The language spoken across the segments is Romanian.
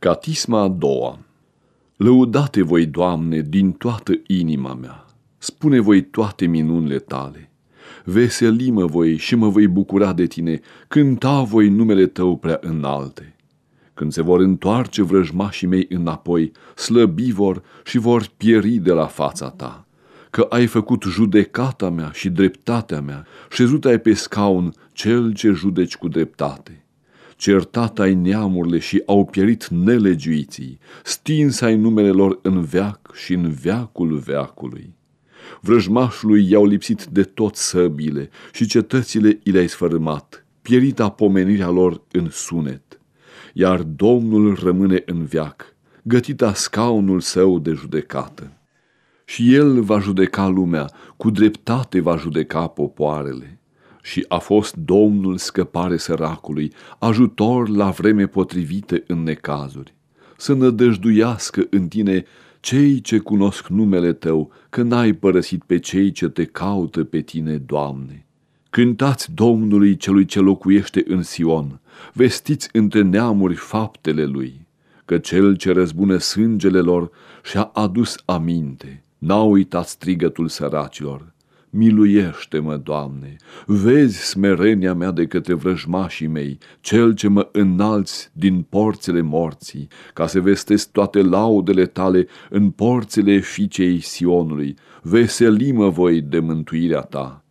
Catisma a doua Lăudate voi, Doamne, din toată inima mea, spune voi toate minunile tale. Veselimă voi și mă voi bucura de tine, cânta voi numele tău prea înalte. Când se vor întoarce vrăjmașii mei înapoi, slăbi vor și vor pieri de la fața ta. Că ai făcut judecata mea și dreptatea mea, șezut ai pe scaun cel ce judeci cu dreptate certat ai neamurile și au pierit nelegiuiții, stins ai numele lor în veac și în veacul veacului. Vrăjmașului i-au lipsit de tot săbile și cetățile i le-ai sfărâmat, pierita pomenirea lor în sunet. Iar Domnul rămâne în veac, gătita scaunul său de judecată. Și el va judeca lumea, cu dreptate va judeca popoarele și a fost Domnul scăpare săracului, ajutor la vreme potrivite în necazuri. Să nădăjduiască în tine cei ce cunosc numele tău, că n-ai părăsit pe cei ce te caută pe tine, Doamne. Cântați Domnului celui ce locuiește în Sion, vestiți între neamuri faptele lui, că cel ce răzbune sângele lor și-a adus aminte, n-a uitat strigătul săracilor Miluiește-mă, Doamne, vezi smerenia mea de către vrăjmașii mei, cel ce mă înalți din porțile morții, ca să vestesc toate laudele tale în porțile fiicei Sionului, veselimă voi de mântuirea ta.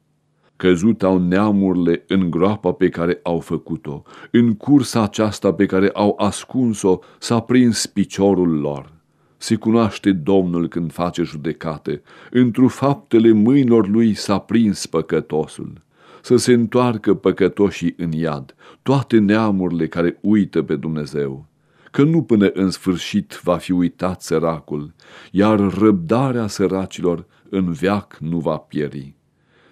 Căzut au neamurile în groapa pe care au făcut-o, în cursa aceasta pe care au ascuns-o s-a prins piciorul lor se cunoaște Domnul când face judecate, întru faptele mâinilor lui s-a prins păcătosul. Să se întoarcă păcătoșii în iad, toate neamurile care uită pe Dumnezeu, că nu până în sfârșit va fi uitat săracul, iar răbdarea săracilor în veac nu va pieri.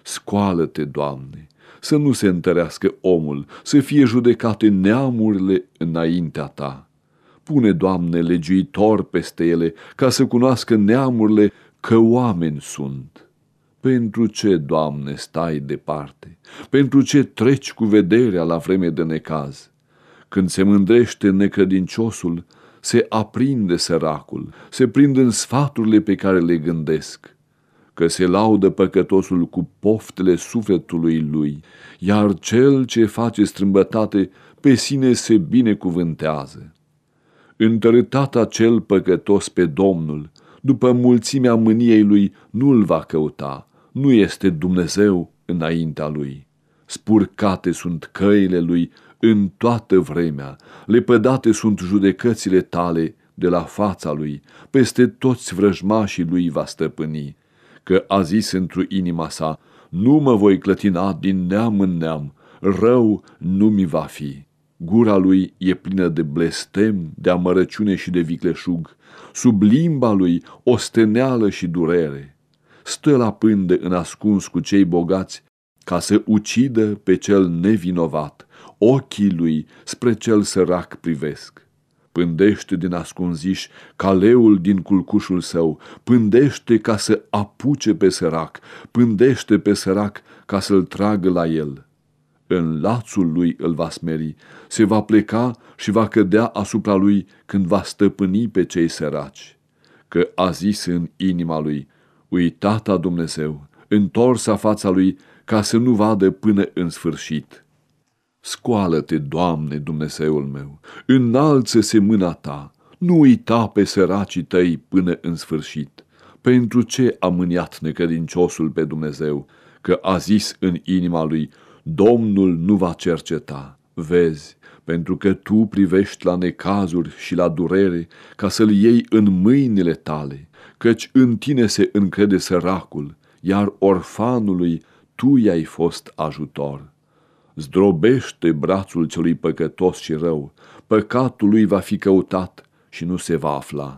Scoală-te, Doamne, să nu se întărească omul, să fie judecate neamurile înaintea Ta Pune, Doamne, legiuitor peste ele, ca să cunoască neamurile că oameni sunt. Pentru ce, Doamne, stai departe? Pentru ce treci cu vederea la vreme de necaz? Când se mândrește necredinciosul, se aprinde săracul, se prind în sfaturile pe care le gândesc, că se laudă păcătosul cu poftele sufletului lui, iar cel ce face strâmbătate pe sine se binecuvântează. Întărâtat acel păcătos pe Domnul, după mulțimea mâniei lui, nu-l va căuta, nu este Dumnezeu înaintea lui. Spurcate sunt căile lui în toată vremea, lepădate sunt judecățile tale de la fața lui, peste toți vrăjmașii lui va stăpâni, că a zis într inima sa, nu mă voi clătina din neam în neam, rău nu mi va fi. Gura lui e plină de blestem, de amărăciune și de vicleșug, sub limba lui osteneală și durere. Stă la pânde în ascuns cu cei bogați, ca să ucidă pe cel nevinovat, ochii lui spre cel sărac privesc. Pândește din ascunziș ca leul din culcușul său, pândește ca să apuce pe sărac, pândește pe sărac ca să-l tragă la el în lațul lui îl va smeri, se va pleca și va cădea asupra lui când va stăpâni pe cei săraci. Că a zis în inima lui, uitata Dumnezeu, întorsa fața lui ca să nu vadă până în sfârșit. Scoală-te, Doamne, Dumnezeul meu, înalță-se mâna ta, nu uita pe săracii tăi până în sfârșit. Pentru ce a mâniat necădinciosul pe Dumnezeu, că a zis în inima lui, Domnul nu va cerceta, vezi, pentru că tu privești la necazuri și la durere ca să-l iei în mâinile tale, căci în tine se încrede săracul, iar orfanului tu i-ai fost ajutor. Zdrobește brațul celui păcătos și rău, păcatul lui va fi căutat și nu se va afla.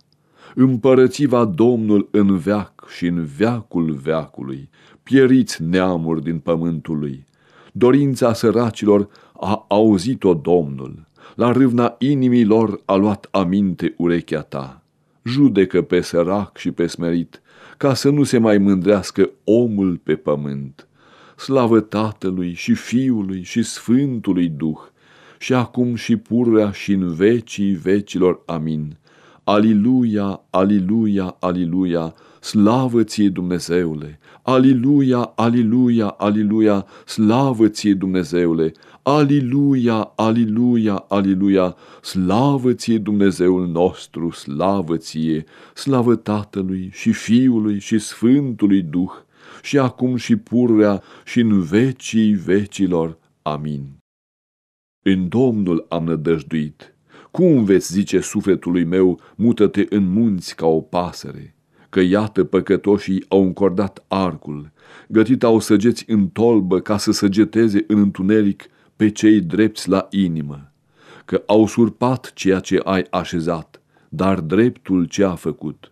Împărățiva Domnul în veac și în veacul veacului, pieriți neamuri din pământul lui, Dorința săracilor a auzit-o Domnul, la râvna inimilor a luat aminte urechea ta. Judecă pe sărac și pe smerit, ca să nu se mai mândrească omul pe pământ. Slavă Tatălui și Fiului și Sfântului Duh, și acum și pururea și în vecii vecilor. Amin. Aliluia, aliluia, aliluia, slavă ție Dumnezeule! Aliluia, aliluia, aliluia, slavă ție Dumnezeule! Aliluia, aliluia, aliluia, slavă ție Dumnezeul nostru, slavă ție, slavă Tatălui și Fiului și Sfântului Duh, și acum și pururea și în vecii vecilor. Amin. În Domnul am nădăjduit. Cum veți zice sufletului meu, mută-te în munți ca o pasăre? Că iată păcătoșii au încordat arcul, gătit au săgeți în tolbă ca să săgeteze în întuneric pe cei drepți la inimă, că au surpat ceea ce ai așezat, dar dreptul ce a făcut.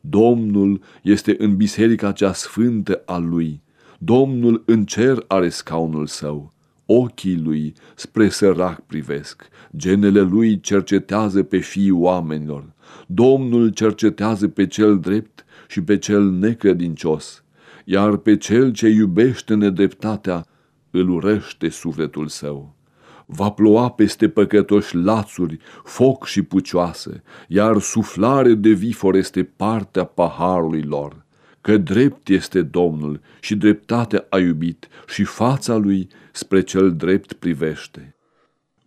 Domnul este în biserica cea sfântă a lui, Domnul în cer are scaunul său, ochii lui spre sărac privesc, genele lui cercetează pe fiii oamenilor, Domnul cercetează pe cel drept și pe cel necredincios, iar pe cel ce iubește nedreptatea îl urește sufletul său. Va ploua peste păcătoși lațuri, foc și pucioase, iar suflare de vifor este partea paharului lor, că drept este Domnul și dreptatea a iubit și fața lui spre cel drept privește.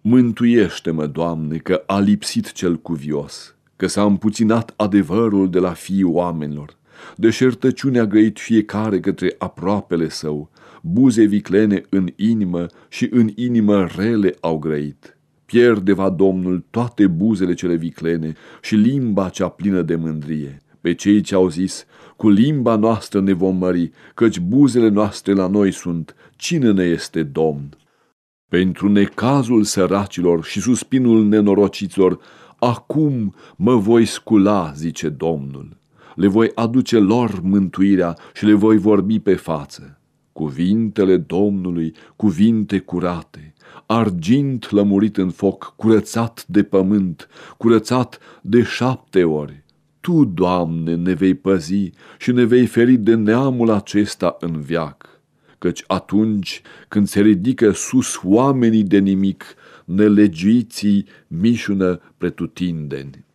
Mântuiește-mă, Doamne, că a lipsit cel cuvios, că s-a împuținat adevărul de la fiii oamenilor, deșertăciunea grăit fiecare către aproapele său, buze viclene în inimă și în inimă rele au grăit. Pierde va Domnul toate buzele cele viclene și limba cea plină de mândrie. Pe cei ce au zis, cu limba noastră ne vom mări, căci buzele noastre la noi sunt, cine ne este Domn? Pentru necazul săracilor și suspinul nenorociților, acum mă voi scula, zice Domnul. Le voi aduce lor mântuirea și le voi vorbi pe față. Cuvintele Domnului, cuvinte curate, argint lămurit în foc, curățat de pământ, curățat de șapte ori. Tu, Doamne, ne vei păzi și ne vei feri de neamul acesta în viac, căci atunci când se ridică sus oamenii de nimic, nelegiții mișună pretutindeni.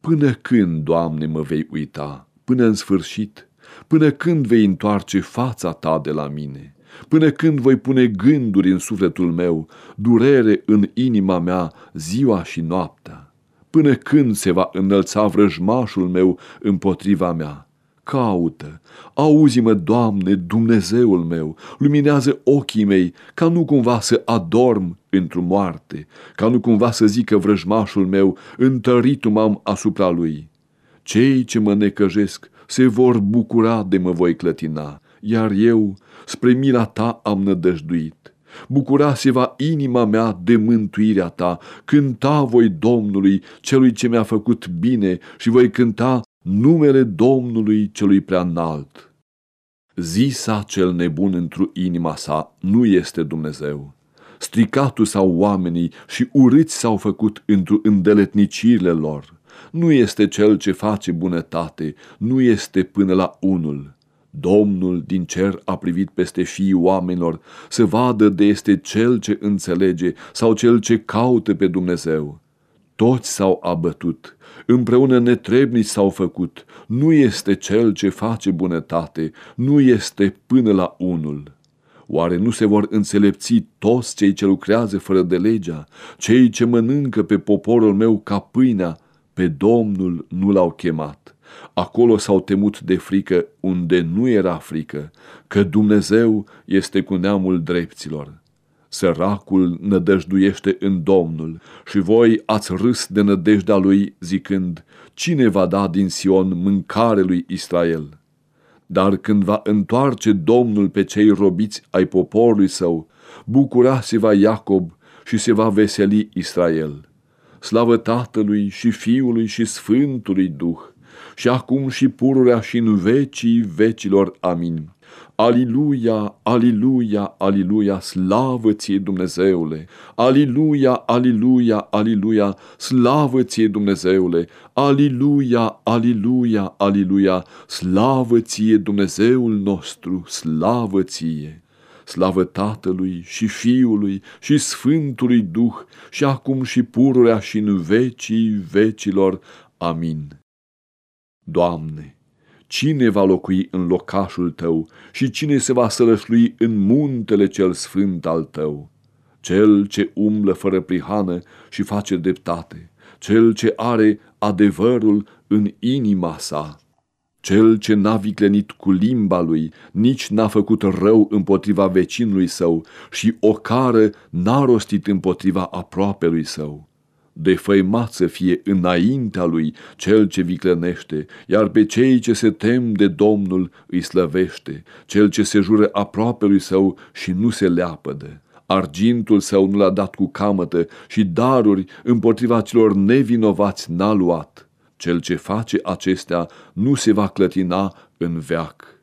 Până când, Doamne, mă vei uita? Până în sfârșit? Până când vei întoarce fața ta de la mine? Până când voi pune gânduri în sufletul meu, durere în inima mea ziua și noaptea? Până când se va înălța vrăjmașul meu împotriva mea? Caută, auzi-mă, Doamne, Dumnezeul meu, luminează ochii mei, ca nu cumva să adorm într-o moarte, ca nu cumva să zică vrăjmașul meu, întăritu m-am asupra lui. Cei ce mă necăjesc se vor bucura de mă voi clătina, iar eu spre mila ta am nădăjduit. Bucura se va inima mea de mântuirea ta, cânta voi Domnului, celui ce mi-a făcut bine și voi cânta numele Domnului celui prea înalt. Zisa cel nebun într-o inima sa nu este Dumnezeu. Stricatul sau oamenii și urâți s-au făcut într-o îndeletnicirile lor nu este cel ce face bunătate, nu este până la unul. Domnul din cer a privit peste fiii oamenilor să vadă de este cel ce înțelege sau cel ce caută pe Dumnezeu. Toți s-au abătut, împreună netrebnici s-au făcut, nu este cel ce face bunătate, nu este până la unul. Oare nu se vor înțelepți toți cei ce lucrează fără de legea, cei ce mănâncă pe poporul meu ca pâinea, pe Domnul nu l-au chemat. Acolo s-au temut de frică unde nu era frică, că Dumnezeu este cu neamul drepților. Săracul nădăjduiește în Domnul și voi ați râs de nădejdea lui zicând, cine va da din Sion mâncare lui Israel? Dar când va întoarce Domnul pe cei robiți ai poporului său, bucura se va Iacob și se va veseli Israel slavă Tatălui și Fiului și Sfântului Duh, și acum și pururea și în vecii vecilor. Amin. Aliluia, aliluia, aliluia, slavă ție Dumnezeule! Aliluia, aliluia, aliluia, slavă ție Dumnezeule! Aliluia, aliluia, aliluia, slavă ție Dumnezeul nostru, slavă ție! Slavă Tatălui și Fiului și Sfântului Duh și acum și pururea și în vecii vecilor. Amin. Doamne, cine va locui în locașul Tău și cine se va sălășlui în muntele cel sfânt al Tău? Cel ce umblă fără prihană și face dreptate, cel ce are adevărul în inima sa. Cel ce n-a viclenit cu limba lui, nici n-a făcut rău împotriva vecinului său și o cară n-a rostit împotriva aproapelui său. De făimat să fie înaintea lui cel ce viclenește, iar pe cei ce se tem de Domnul îi slăvește, cel ce se jură aproapelui său și nu se leapădă. Argintul său nu l-a dat cu camătă și daruri împotriva celor nevinovați n-a luat cel ce face acestea nu se va clătina în veac.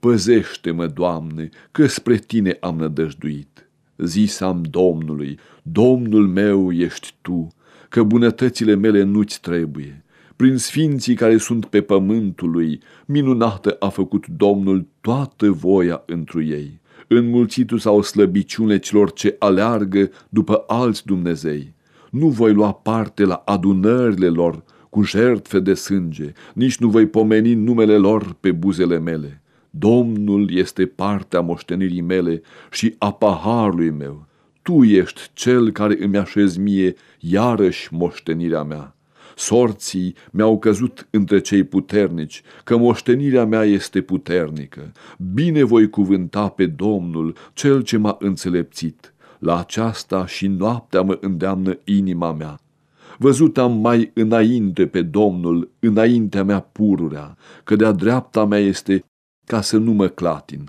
Păzește-mă, Doamne, că spre Tine am nădăjduit. Zisam Domnului, Domnul meu ești Tu, că bunătățile mele nu-ți trebuie. Prin sfinții care sunt pe pământul lui, minunată a făcut Domnul toată voia întru ei. Înmulțitu sau slăbiciune celor ce aleargă după alți Dumnezei. Nu voi lua parte la adunările lor, cu jertfe de sânge, nici nu voi pomeni numele lor pe buzele mele. Domnul este partea moștenirii mele și a paharului meu. Tu ești cel care îmi așezi mie iarăși moștenirea mea. Sorții mi-au căzut între cei puternici, că moștenirea mea este puternică. Bine voi cuvânta pe Domnul, cel ce m-a înțelepțit. La aceasta și noaptea mă îndeamnă inima mea. Văzut am mai înainte pe Domnul, înaintea mea pururea, că de-a dreapta mea este ca să nu mă clatin.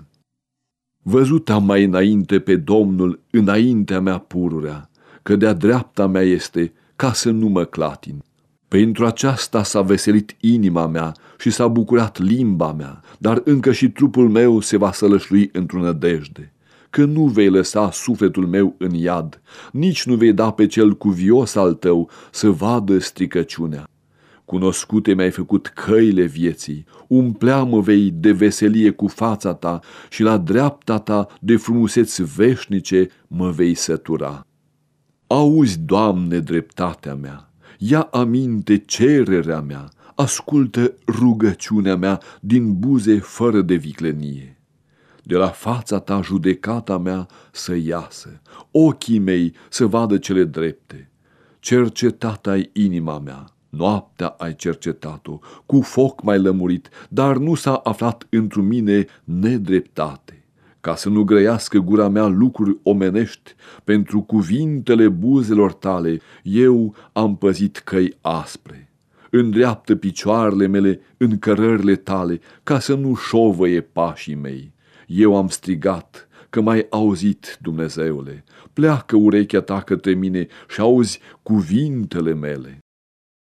Văzut am mai înainte pe Domnul, înaintea mea pururea, că de-a dreapta mea este ca să nu mă clatin. Pentru aceasta s-a veselit inima mea și s-a bucurat limba mea, dar încă și trupul meu se va sălășlui într-o nădejde că nu vei lăsa sufletul meu în iad, nici nu vei da pe cel cuvios al tău să vadă stricăciunea. Cunoscute mi-ai făcut căile vieții, umpleamă vei de veselie cu fața ta și la dreapta ta de frumuseți veșnice mă vei sătura. Auzi, Doamne, dreptatea mea, ia aminte cererea mea, ascultă rugăciunea mea din buze fără de viclenie. De la fața ta judecata mea să iasă, ochii mei să vadă cele drepte. Cercetat ai inima mea, noaptea ai cercetat-o, cu foc mai lămurit, dar nu s-a aflat într mine nedreptate. Ca să nu grăiască gura mea lucruri omenești, pentru cuvintele buzelor tale, eu am păzit căi aspre îndreaptă picioarele mele în cărările tale, ca să nu șovăie pașii mei. Eu am strigat că m-ai auzit, Dumnezeule, pleacă urechea ta către mine și auzi cuvintele mele.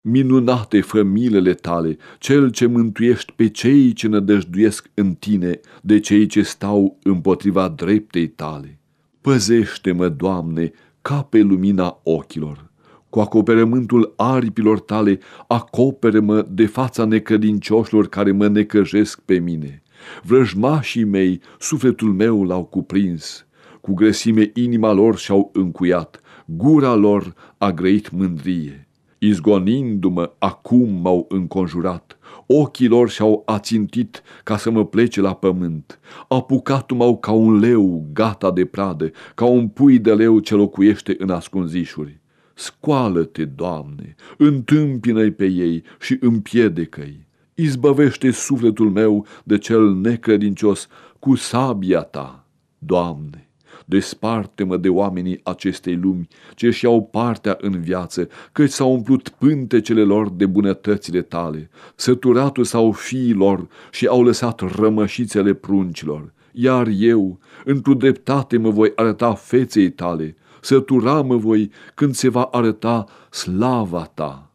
Minunate fămilele tale, cel ce mântuiești pe cei ce nădăjduiesc în tine, de cei ce stau împotriva dreptei tale. Păzește-mă, Doamne, ca pe lumina ochilor. Cu acoperământul aripilor tale, acopere-mă de fața necădincioșilor care mă necăjesc pe mine Vrăjmașii mei, sufletul meu l-au cuprins, cu grăsime inima lor și-au încuiat, gura lor a grăit mândrie. Izgonindu-mă, acum m-au înconjurat, ochii lor și-au ațintit ca să mă plece la pământ. Apucat-mă ca un leu gata de pradă, ca un pui de leu ce locuiește în ascunzișuri. Scoală-te, Doamne, întâmpină-i pe ei și împiedică-i izbăvește sufletul meu de cel necredincios cu sabia ta, Doamne. Desparte-mă de oamenii acestei lumi, ce și au partea în viață, căci s-au umplut pântecele lor de bunătățile tale, săturatul sau fiilor și au lăsat rămășițele pruncilor. Iar eu, într-o dreptate mă voi arăta feței tale, sătura mă voi când se va arăta slava ta.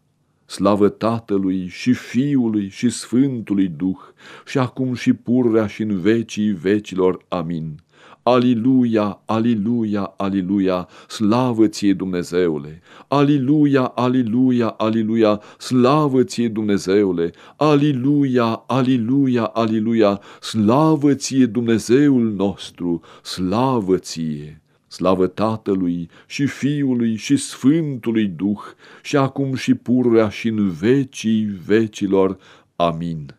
Slavă Tatălui și Fiului și Sfântului Duh, și acum și purrea și în vecii vecilor. Amin. Aliluia, aliluia, aliluia, slavă ție Dumnezeule! Aliluia, aliluia, aliluia, slavă ție Dumnezeule! Aliluia, aliluia, aliluia, slavă ție Dumnezeul nostru, slavă ție! Slavă Tatălui și Fiului și Sfântului Duh, și acum și pururea și în vecii vecilor. Amin.